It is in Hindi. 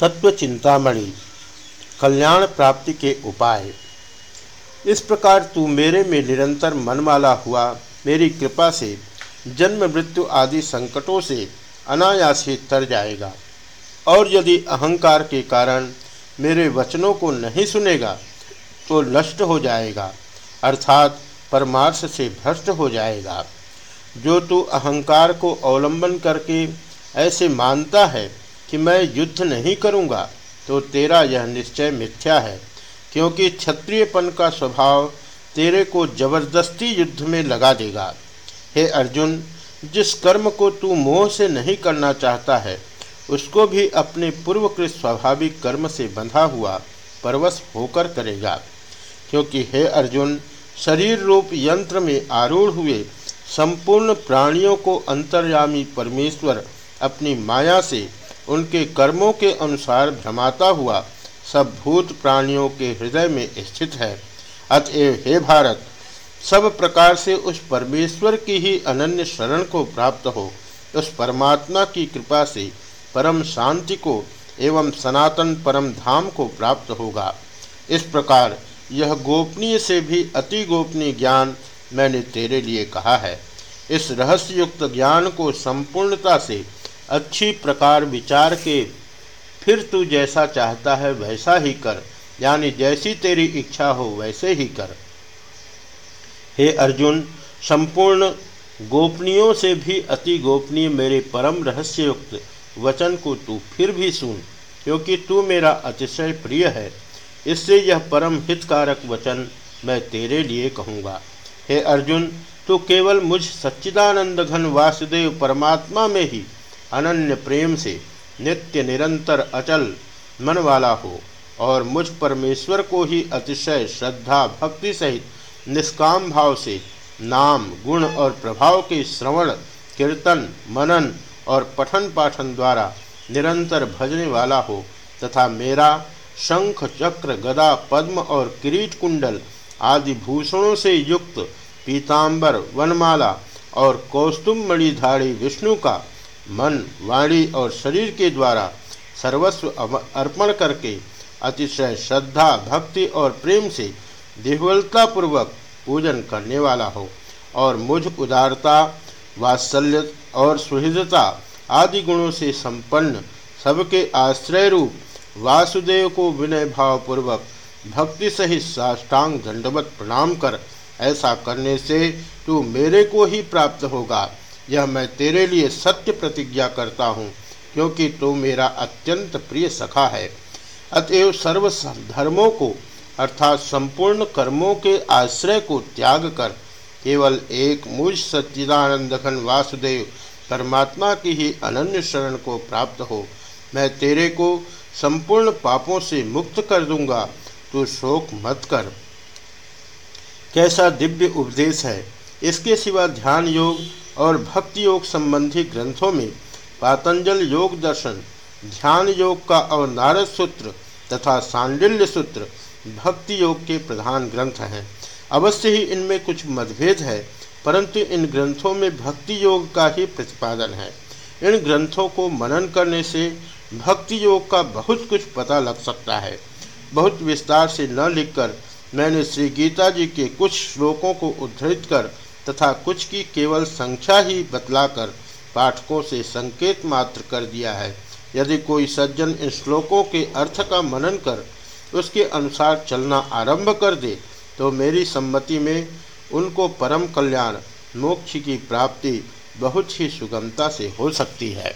तत्व चिंतामणि कल्याण प्राप्ति के उपाय। इस प्रकार तू मेरे में निरंतर मनमाला हुआ, मेरी कृपा से जन्म, मृत्यु आदि संकटों से अनायास ही तर जाएगा। और यदि अहंकार के कारण मेरे वचनों को नहीं सुनेगा तो नष्ट हो जाएगा, अर्थात परमार्श से भ्रष्ट हो जाएगा। जो तू अहंकार को अवलंबन करके ऐसे मानता है कि मैं युद्ध नहीं करूँगा तो तेरा यह निश्चय मिथ्या है, क्योंकि क्षत्रियपन का स्वभाव तेरे को ज़बरदस्ती युद्ध में लगा देगा। हे अर्जुन, जिस कर्म को तू मोह से नहीं करना चाहता है, उसको भी अपने पूर्वकृत स्वाभाविक कर्म से बंधा हुआ परवश होकर करेगा। क्योंकि हे अर्जुन, शरीर रूप यंत्र में आरूढ़ हुए संपूर्ण प्राणियों को अंतर्यामी परमेश्वर अपनी माया से उनके कर्मों के अनुसार भ्रमाता हुआ, सब भूत प्राणियों के हृदय में स्थित है। अतएव हे भारत, सब प्रकार से उस परमेश्वर की ही अनन्य शरण को प्राप्त हो। उस परमात्मा की कृपा से परम शांति को एवं सनातन परम धाम को प्राप्त होगा। इस प्रकार यह गोपनीय से भी अति गोपनीय ज्ञान मैंने तेरे लिए कहा है। इस रहस्ययुक्त ज्ञान को संपूर्णता से अच्छी प्रकार विचार के, फिर तू जैसा चाहता है वैसा ही कर, यानी जैसी तेरी इच्छा हो वैसे ही कर। हे अर्जुन, संपूर्ण गोपनीयों से भी अति गोपनीय मेरे परम रहस्ययुक्त वचन को तू फिर भी सुन, क्योंकि तू मेरा अतिशय प्रिय है। इससे यह परम हितकारक वचन मैं तेरे लिए कहूँगा। हे अर्जुन, तू केवल मुझ सच्चिदानंद घन वासुदेव परमात्मा में ही अनन्य प्रेम से नित्य निरंतर अचल मन वाला हो और मुझ परमेश्वर को ही अतिशय श्रद्धा भक्ति सहित निष्काम भाव से नाम, गुण और प्रभाव के श्रवण, कीर्तन, मनन और पठन पाठन द्वारा निरंतर भजने वाला हो तथा मेरा शंख, चक्र, गदा, पद्म और किरीट कुंडल आदि भूषणों से युक्त पीताम्बर वनमाला और कौस्तुम मणिधारी विष्णु का मन, वाणी और शरीर के द्वारा सर्वस्व अर्पण करके अतिशय श्रद्धा, भक्ति और प्रेम से देवलतापूर्वक पूजन करने वाला हो और मुझ उदारता, वात्सल्य और सुहृदता आदि गुणों से संपन्न सबके आश्रय रूप वासुदेव को विनय भावपूर्वक भक्ति सहित साष्टांग दंडवत प्रणाम कर, ऐसा करने से तू मेरे को ही प्राप्त होगा। यह मैं तेरे लिए सत्य प्रतिज्ञा करता हूँ, क्योंकि तू मेरा अत्यंत प्रिय सखा है। अतएव सर्व धर्मों को, अर्थात संपूर्ण कर्मों के आश्रय को त्याग कर, केवल एक मुझ सच्चिदानंद घन वासुदेव, परमात्मा की ही अनन्य शरण को प्राप्त हो। मैं तेरे को संपूर्ण पापों से मुक्त कर दूँगा, तू शोक मत कर। कैसा दिव्य उपदेश है। इसके सिवा ध्यान योग और भक्ति योग संबंधी ग्रंथों में पातंजल योग दर्शन, ध्यान योग का और नारद सूत्र तथा सांडिल्य सूत्र भक्ति योग के प्रधान ग्रंथ हैं। अवश्य ही इनमें कुछ मतभेद है, परंतु इन ग्रंथों में भक्ति योग का ही प्रतिपादन है। इन ग्रंथों को मनन करने से भक्ति योग का बहुत कुछ पता लग सकता है। बहुत विस्तार से न लिखकर मैंने श्री गीता जी के कुछ श्लोकों को उद्धृत कर तथा कुछ की केवल संख्या ही बतलाकर पाठकों से संकेत मात्र कर दिया है। यदि कोई सज्जन इन श्लोकों के अर्थ का मनन कर उसके अनुसार चलना आरंभ कर दे तो मेरी सम्मति में उनको परम कल्याण मोक्ष की प्राप्ति बहुत ही सुगमता से हो सकती है।